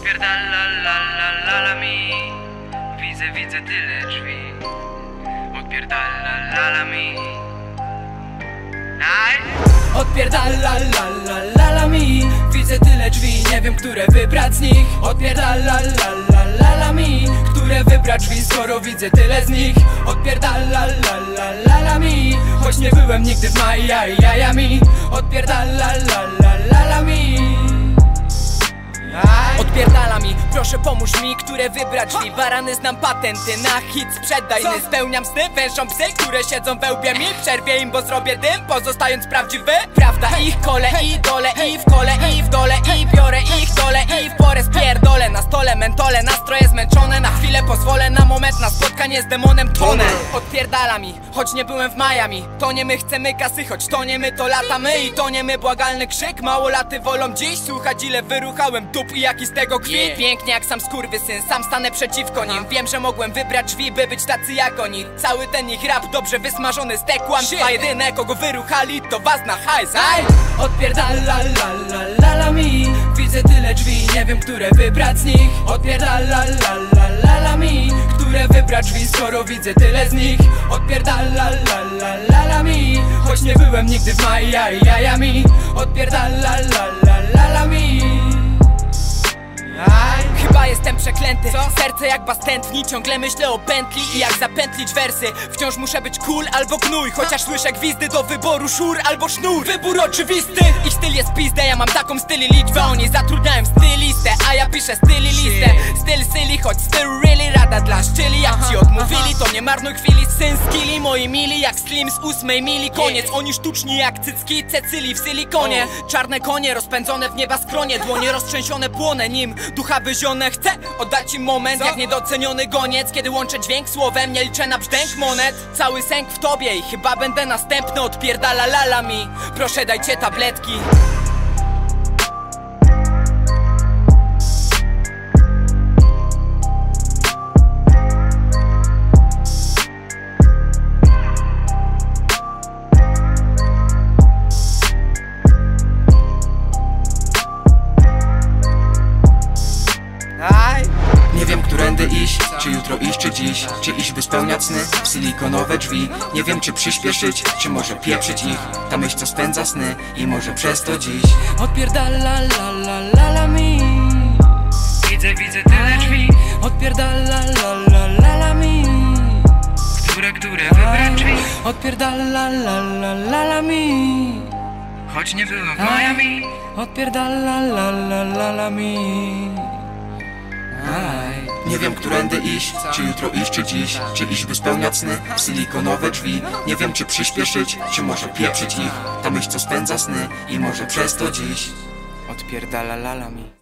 Odpierdala la la la la mi. Widzę, widzę tyle drzwi. Odpierdala la la mi. Aj! Odpierdala la la la la mi. Widzę tyle drzwi, nie wiem które wybrać z nich. Odpierdala la la la la mi. Które wybrać drzwi, skoro widzę tyle z nich? Odpierdala la la la la mi. Choć nie byłem nigdy w Maja i jaja mi Odpierdala la la la Odpierdala mi, proszę pomóż mi, które wybrać drzwi Barany znam patenty na hit sprzedajny Spełniam sny, wężą psy, które siedzą we łbie. Mi Przerwię im, bo zrobię dym, pozostając prawdziwy. Prawda ich kole i dole i w kole i w dole I biorę ich dole i w porę spierdolę. Na stole mentole, nastroje zmęczone. Na chwilę pozwolę na moment na spotkanie z demonem tonę Odpierdala mi, choć nie byłem w Miami. To nie my chcemy kasy, choć to nie my to latamy I to nie my błagalny krzyk. Mało laty wolą dziś słuchać ile wyruchałem dup i jaki z tego kwit Pięknie jak sam skurwysyn, sam stanę przeciwko nim. Wiem, że mogłem wybrać drzwi, by być tacy jak oni. Cały ten ich rap dobrze wysmażony z tekłam A jedyne kogo wyruchali to was na hajs. Aj! Odpierdala la la la la mi Widzę tyle drzwi, nie wiem które wybrać z nich. Odpierdala la la la la mi Które wybrać drzwi, skoro widzę tyle z nich? Odpierdala la la la la mi Choć nie byłem nigdy w Maja i jaja mi Odpierdala la la la przeklęty Serce jak bastętni Ciągle myślę o pętli i jak zapętlić wersy. Wciąż muszę być cool albo gnój Chociaż słyszę gwizdy do wyboru szur albo sznur. Wybór oczywisty. Ich styl jest pizdę, ja mam taką styli liczbę. Oni zatrudniają stylistę, a ja piszę styli listę. Styl syli, choć styl really rada dla szczyli Jak ci odmówili, to nie marnuj chwili. Syn skilli, moi mili jak slim z ósmej mili. Koniec, oni sztuczni jak cycki Cecyli w silikonie. Czarne konie rozpędzone w nieba skronie Dłonie roztrzęsione płonę nim. Ducha wyzione chcę oddać im moment Jak niedoceniony goniec. Kiedy łączę dźwięk słowem Nie liczę na brzdęk monet. Cały sęk w tobie i chyba będę następny Odpierdala lala mi. Proszę dajcie tabletki iść, czy jutro iść, czy dziś Czy iść, by spełniać sny w silikonowe drzwi Nie wiem, czy przyspieszyć, czy może pieprzyć ich Ta myśl, co spędza sny i może przez to dziś Odpierdala la la la la mi Widzę, widzę tyle drzwi Odpierdala la la la la mi Które, które wybrać drzwi Odpierdala la la la la mi Choć nie byłem w Miami Odpierdala la la la la mi. Nie wiem, którędy iść, czy jutro iść, czy dziś Czy iść, by spełniać sny w silikonowe drzwi. Nie wiem, czy przyspieszyć, czy może pieprzyć ich. Ta myśl, co spędza sny i może przez to dziś. Odpierdala la la mi